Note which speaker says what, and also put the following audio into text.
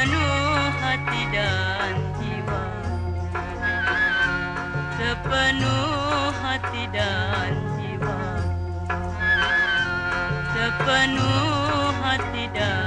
Speaker 1: Sepenuh hati dan jiwa. Sepenuh hati dan jiwa. Sepenuh hati dan